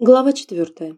Глава четвертая.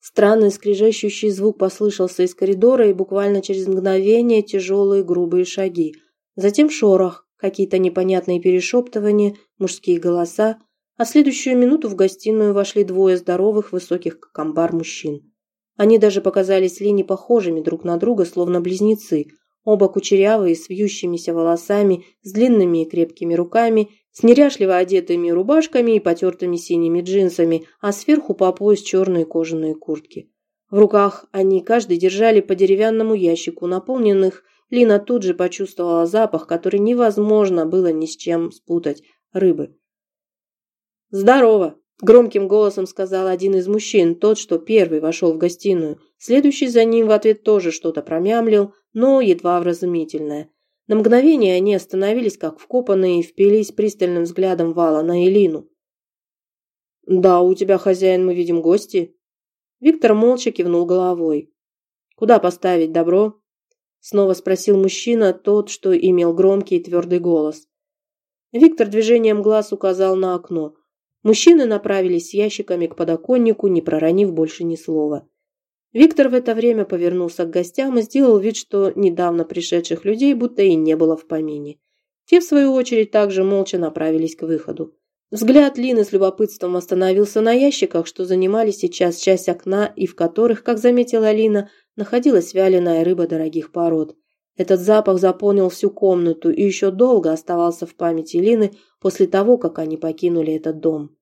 Странный скрежещущий звук послышался из коридора, и буквально через мгновение тяжелые грубые шаги. Затем шорох, какие-то непонятные перешептывания, мужские голоса, а следующую минуту в гостиную вошли двое здоровых, высоких, как мужчин. Они даже показались Лене похожими друг на друга, словно близнецы, оба кучерявые, с вьющимися волосами, с длинными и крепкими руками с неряшливо одетыми рубашками и потертыми синими джинсами, а сверху по пояс черные кожаные куртки. В руках они каждый держали по деревянному ящику, наполненных. Лина тут же почувствовала запах, который невозможно было ни с чем спутать – рыбы. «Здорово!» – громким голосом сказал один из мужчин, тот, что первый вошел в гостиную. Следующий за ним в ответ тоже что-то промямлил, но едва вразумительное – на мгновение они остановились, как вкопанные, и впились пристальным взглядом Вала на Элину. «Да, у тебя, хозяин, мы видим гости». Виктор молча кивнул головой. «Куда поставить добро?» Снова спросил мужчина, тот, что имел громкий и твердый голос. Виктор движением глаз указал на окно. Мужчины направились с ящиками к подоконнику, не проронив больше ни слова. Виктор в это время повернулся к гостям и сделал вид, что недавно пришедших людей будто и не было в помине. Те, в свою очередь, также молча направились к выходу. Взгляд Лины с любопытством остановился на ящиках, что занимали сейчас часть окна и в которых, как заметила Лина, находилась вяленая рыба дорогих пород. Этот запах заполнил всю комнату и еще долго оставался в памяти Лины после того, как они покинули этот дом.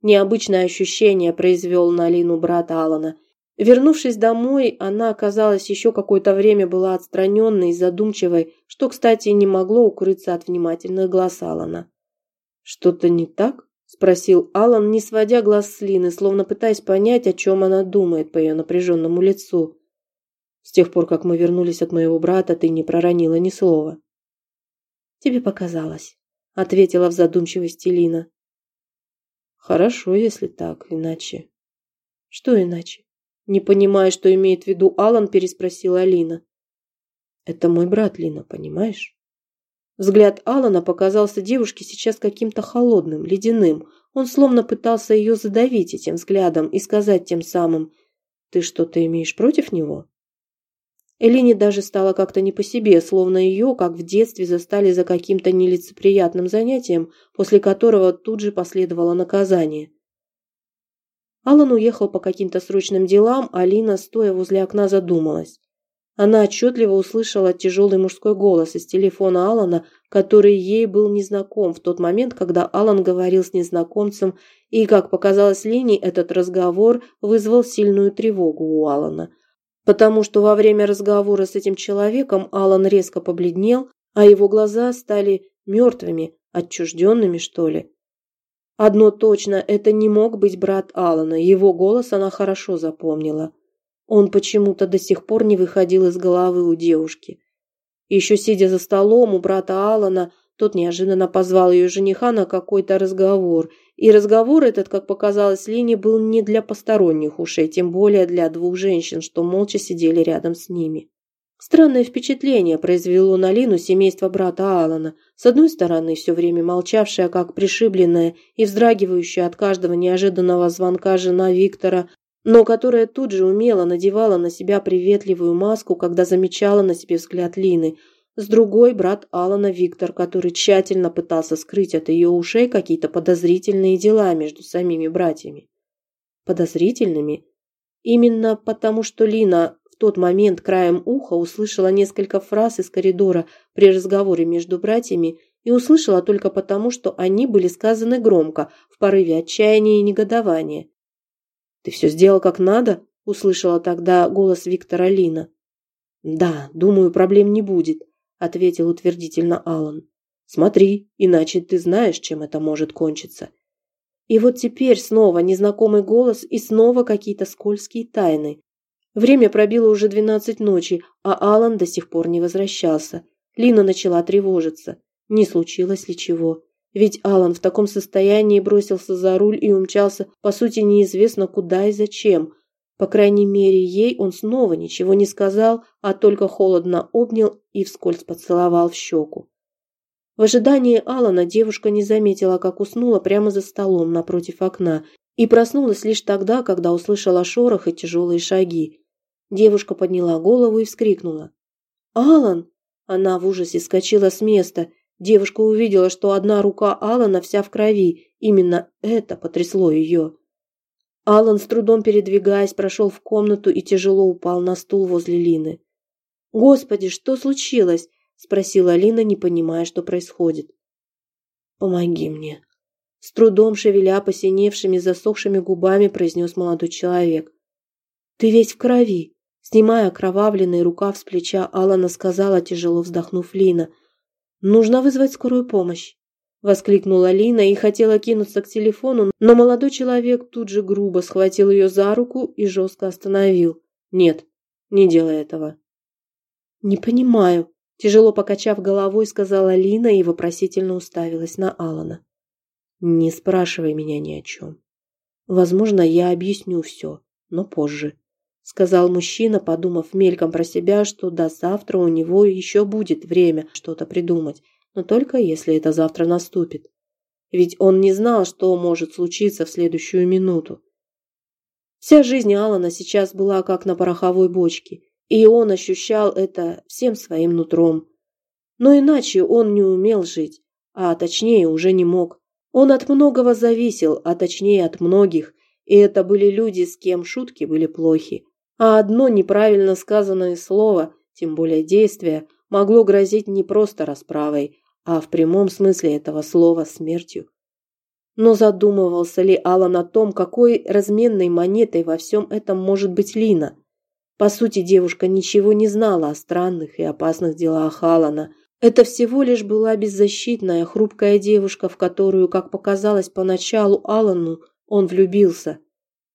Необычное ощущение произвел на Лину брат Алана – Вернувшись домой, она, оказалось, еще какое-то время была отстраненной и задумчивой, что, кстати, не могло укрыться от внимательных глаз Алана. «Что-то не так?» – спросил Алан, не сводя глаз с Лины, словно пытаясь понять, о чем она думает по ее напряженному лицу. «С тех пор, как мы вернулись от моего брата, ты не проронила ни слова». «Тебе показалось», – ответила в задумчивости Лина. «Хорошо, если так, иначе...» «Что иначе?» Не понимая, что имеет в виду Алан, переспросила Алина. «Это мой брат, Лина, понимаешь?» Взгляд Алана показался девушке сейчас каким-то холодным, ледяным. Он словно пытался ее задавить этим взглядом и сказать тем самым «Ты что-то имеешь против него?» Элине даже стало как-то не по себе, словно ее, как в детстве, застали за каким-то нелицеприятным занятием, после которого тут же последовало наказание. Алан уехал по каким-то срочным делам, а Лина, стоя возле окна, задумалась. Она отчетливо услышала тяжелый мужской голос из телефона Алана, который ей был незнаком в тот момент, когда Алан говорил с незнакомцем, и, как показалось Лене, этот разговор вызвал сильную тревогу у Алана. Потому что во время разговора с этим человеком Алан резко побледнел, а его глаза стали мертвыми, отчужденными, что ли. Одно точно, это не мог быть брат Алана, его голос она хорошо запомнила. Он почему-то до сих пор не выходил из головы у девушки. Еще сидя за столом у брата Алана, тот неожиданно позвал ее жениха на какой-то разговор, и разговор этот, как показалось Лене, был не для посторонних ушей, тем более для двух женщин, что молча сидели рядом с ними. Странное впечатление произвело на Лину семейство брата Алана. С одной стороны, все время молчавшая, как пришибленная, и вздрагивающая от каждого неожиданного звонка жена Виктора, но которая тут же умело надевала на себя приветливую маску, когда замечала на себе взгляд Лины. С другой – брат Алана Виктор, который тщательно пытался скрыть от ее ушей какие-то подозрительные дела между самими братьями. Подозрительными? Именно потому, что Лина тот момент краем уха услышала несколько фраз из коридора при разговоре между братьями и услышала только потому, что они были сказаны громко, в порыве отчаяния и негодования. «Ты все сделал как надо?» – услышала тогда голос Виктора Лина. «Да, думаю, проблем не будет», – ответил утвердительно Алан. «Смотри, иначе ты знаешь, чем это может кончиться». И вот теперь снова незнакомый голос и снова какие-то скользкие тайны. Время пробило уже двенадцать ночи, а Алан до сих пор не возвращался. Лина начала тревожиться. Не случилось ли чего? Ведь Алан в таком состоянии бросился за руль и умчался, по сути, неизвестно куда и зачем. По крайней мере, ей он снова ничего не сказал, а только холодно обнял и вскользь поцеловал в щеку. В ожидании Алана девушка не заметила, как уснула прямо за столом напротив окна, и проснулась лишь тогда, когда услышала шорох и тяжелые шаги. Девушка подняла голову и вскрикнула. «Алан!» Она в ужасе скочила с места. Девушка увидела, что одна рука Алана вся в крови. Именно это потрясло ее. Алан, с трудом передвигаясь, прошел в комнату и тяжело упал на стул возле Лины. «Господи, что случилось?» – спросила Лина, не понимая, что происходит. «Помоги мне», – с трудом шевеля посиневшими, засохшими губами произнес молодой человек. «Ты весь в крови», – снимая окровавленный рукав с плеча, Алана сказала, тяжело вздохнув Лина. «Нужно вызвать скорую помощь». Воскликнула Лина и хотела кинуться к телефону, но молодой человек тут же грубо схватил ее за руку и жестко остановил. «Нет, не делай этого». «Не понимаю», – тяжело покачав головой, сказала Лина и вопросительно уставилась на Алана. «Не спрашивай меня ни о чем. Возможно, я объясню все, но позже», – сказал мужчина, подумав мельком про себя, что до завтра у него еще будет время что-то придумать но только если это завтра наступит. Ведь он не знал, что может случиться в следующую минуту. Вся жизнь Алана сейчас была как на пороховой бочке, и он ощущал это всем своим нутром. Но иначе он не умел жить, а точнее уже не мог. Он от многого зависел, а точнее от многих, и это были люди, с кем шутки были плохи. А одно неправильно сказанное слово, тем более действие, могло грозить не просто расправой, а в прямом смысле этого слова смертью. Но задумывался ли Алан о том, какой разменной монетой во всем этом может быть Лина? По сути, девушка ничего не знала о странных и опасных делах Алана. Это всего лишь была беззащитная, хрупкая девушка, в которую, как показалось поначалу Алану, он влюбился.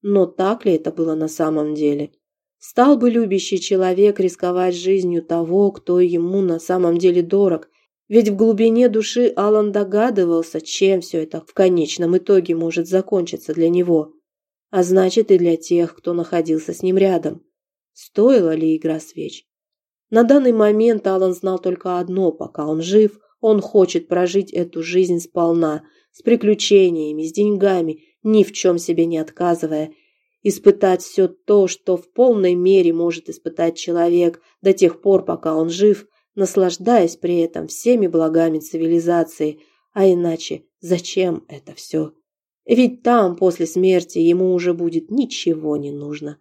Но так ли это было на самом деле? Стал бы любящий человек рисковать жизнью того, кто ему на самом деле дорог – ведь в глубине души Алан догадывался, чем все это в конечном итоге может закончиться для него. А значит и для тех, кто находился с ним рядом. Стоила ли игра свеч? На данный момент Алан знал только одно, пока он жив, он хочет прожить эту жизнь сполна, с приключениями, с деньгами, ни в чем себе не отказывая, испытать все то, что в полной мере может испытать человек до тех пор, пока он жив – наслаждаясь при этом всеми благами цивилизации. А иначе зачем это все? Ведь там, после смерти, ему уже будет ничего не нужно.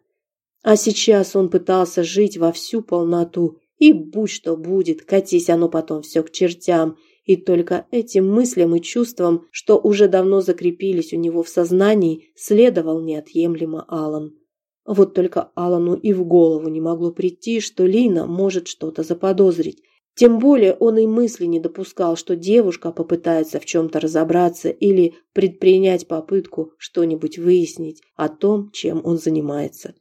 А сейчас он пытался жить во всю полноту, и будь что будет, катись оно потом все к чертям, и только этим мыслям и чувствам, что уже давно закрепились у него в сознании, следовал неотъемлемо Алан. Вот только Алану и в голову не могло прийти, что Лина может что-то заподозрить. Тем более он и мысли не допускал, что девушка попытается в чем-то разобраться или предпринять попытку что-нибудь выяснить о том, чем он занимается.